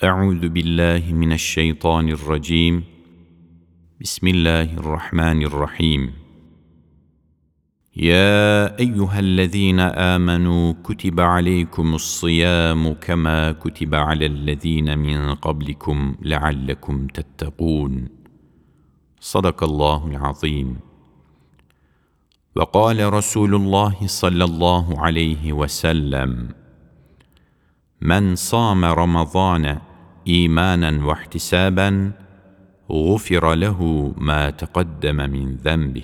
أعوذ بالله من الشيطان الرجيم. بسم الله الرحمن الرحيم. يا أيها الذين آمنوا كتب عليكم الصيام كما كتب على الذين من قبلكم لعلكم تتقون. صدق الله العظيم. وقال رسول الله صلى الله عليه وسلم من صام رمضان ايمانا واحتسابا غفر له ما تقدم من ذنبه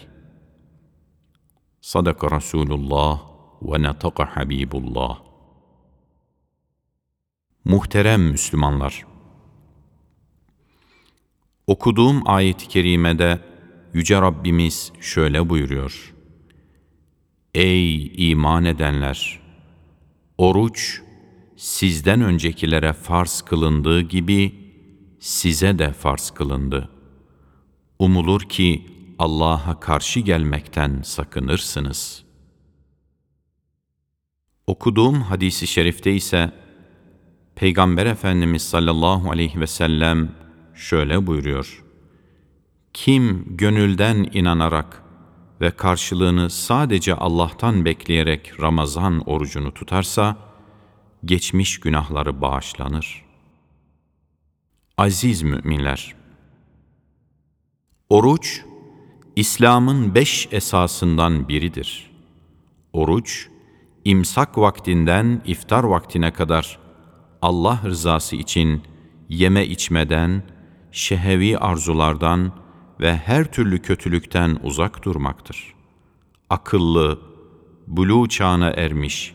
صدق رسول الله ونطق حبيب الله Muhterem Müslümanlar! Okuduğum ayet-i kerimede Yüce Rabbimiz şöyle buyuruyor. Ey iman edenler! Oruç, sizden öncekilere farz kılındığı gibi size de farz kılındı. Umulur ki Allah'a karşı gelmekten sakınırsınız. Okuduğum hadisi şerifte ise Peygamber Efendimiz sallallahu aleyhi ve sellem şöyle buyuruyor. Kim gönülden inanarak ve karşılığını sadece Allah'tan bekleyerek Ramazan orucunu tutarsa, geçmiş günahları bağışlanır. Aziz müminler! Oruç, İslam'ın beş esasından biridir. Oruç, imsak vaktinden iftar vaktine kadar Allah rızası için yeme içmeden, şehevi arzulardan ve her türlü kötülükten uzak durmaktır. Akıllı, bulu çağına ermiş,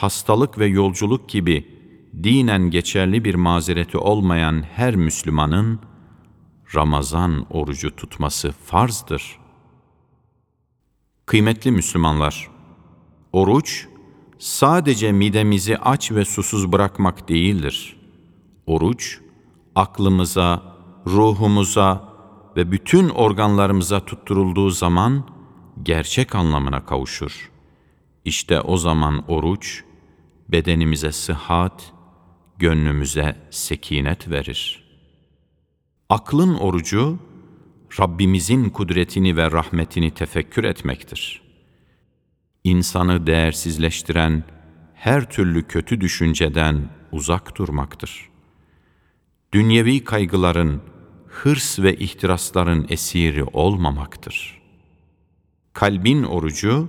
hastalık ve yolculuk gibi dinen geçerli bir mazereti olmayan her Müslümanın Ramazan orucu tutması farzdır. Kıymetli Müslümanlar, oruç sadece midemizi aç ve susuz bırakmak değildir. Oruç, aklımıza, ruhumuza ve bütün organlarımıza tutturulduğu zaman gerçek anlamına kavuşur. İşte o zaman oruç, bedenimize sıhhat, gönlümüze sekinet verir. Aklın orucu, Rabbimizin kudretini ve rahmetini tefekkür etmektir. İnsanı değersizleştiren her türlü kötü düşünceden uzak durmaktır. Dünyevi kaygıların, hırs ve ihtirasların esiri olmamaktır. Kalbin orucu,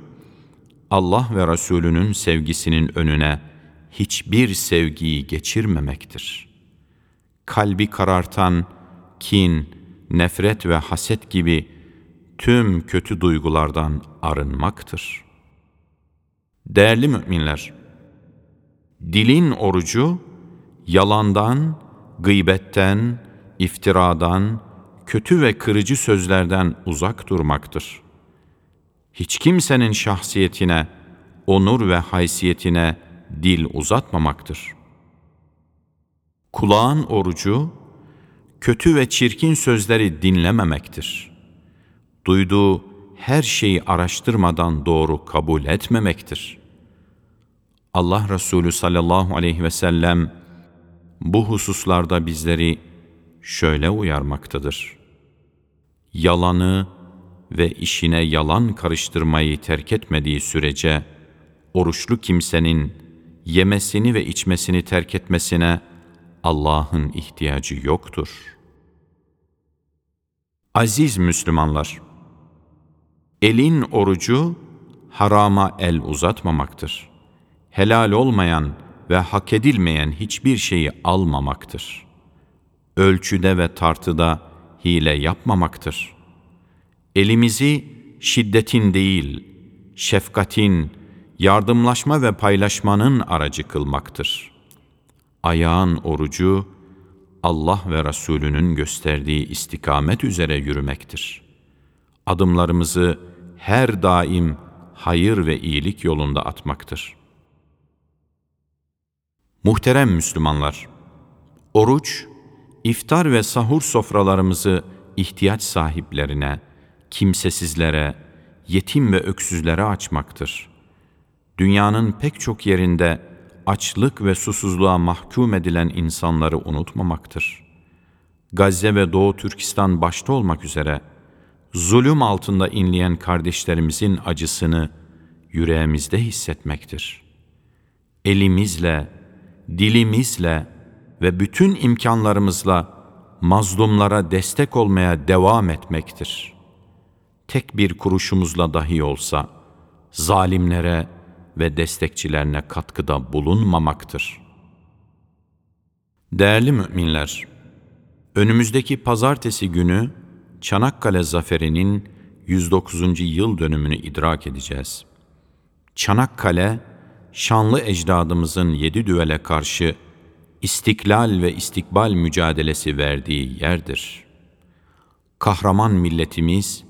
Allah ve Resulünün sevgisinin önüne hiçbir sevgiyi geçirmemektir. Kalbi karartan kin, nefret ve haset gibi tüm kötü duygulardan arınmaktır. Değerli müminler, dilin orucu yalandan, gıybetten, iftiradan, kötü ve kırıcı sözlerden uzak durmaktır. Hiç kimsenin şahsiyetine, onur ve haysiyetine dil uzatmamaktır. Kulağın orucu, kötü ve çirkin sözleri dinlememektir. Duyduğu her şeyi araştırmadan doğru kabul etmemektir. Allah Resulü sallallahu aleyhi ve sellem bu hususlarda bizleri şöyle uyarmaktadır. Yalanı ve işine yalan karıştırmayı terk etmediği sürece, oruçlu kimsenin yemesini ve içmesini terk etmesine Allah'ın ihtiyacı yoktur. Aziz Müslümanlar, elin orucu harama el uzatmamaktır. Helal olmayan ve hak edilmeyen hiçbir şeyi almamaktır. Ölçüde ve tartıda hile yapmamaktır. Elimizi şiddetin değil, şefkatin, yardımlaşma ve paylaşmanın aracı kılmaktır. Ayağın orucu, Allah ve Resulünün gösterdiği istikamet üzere yürümektir. Adımlarımızı her daim hayır ve iyilik yolunda atmaktır. Muhterem Müslümanlar, oruç, iftar ve sahur sofralarımızı ihtiyaç sahiplerine, kimsesizlere, yetim ve öksüzlere açmaktır. Dünyanın pek çok yerinde açlık ve susuzluğa mahkum edilen insanları unutmamaktır. Gazze ve Doğu Türkistan başta olmak üzere zulüm altında inleyen kardeşlerimizin acısını yüreğimizde hissetmektir. Elimizle, dilimizle ve bütün imkanlarımızla mazlumlara destek olmaya devam etmektir. Tek bir kuruşumuzla dahi olsa zalimlere ve destekçilerine katkıda bulunmamaktır. Değerli müminler, önümüzdeki pazartesi günü Çanakkale Zaferi'nin 109. yıl dönümünü idrak edeceğiz. Çanakkale, şanlı ecdadımızın yedi düvele karşı istiklal ve istikbal mücadelesi verdiği yerdir. Kahraman milletimiz,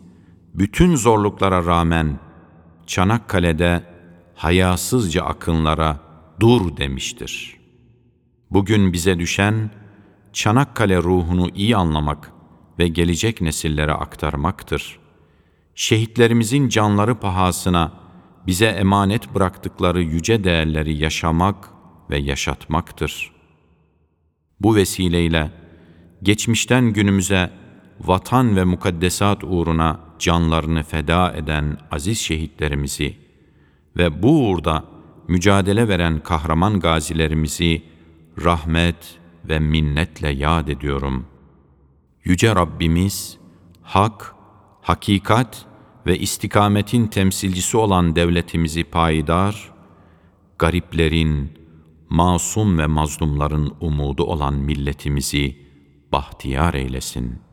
bütün zorluklara rağmen Çanakkale'de hayasızca akınlara dur demiştir. Bugün bize düşen Çanakkale ruhunu iyi anlamak ve gelecek nesillere aktarmaktır. Şehitlerimizin canları pahasına bize emanet bıraktıkları yüce değerleri yaşamak ve yaşatmaktır. Bu vesileyle geçmişten günümüze vatan ve mukaddesat uğruna canlarını feda eden aziz şehitlerimizi ve bu uğurda mücadele veren kahraman gazilerimizi rahmet ve minnetle yad ediyorum. Yüce Rabbimiz, hak, hakikat ve istikametin temsilcisi olan devletimizi payidar, gariplerin, masum ve mazlumların umudu olan milletimizi bahtiyar eylesin.''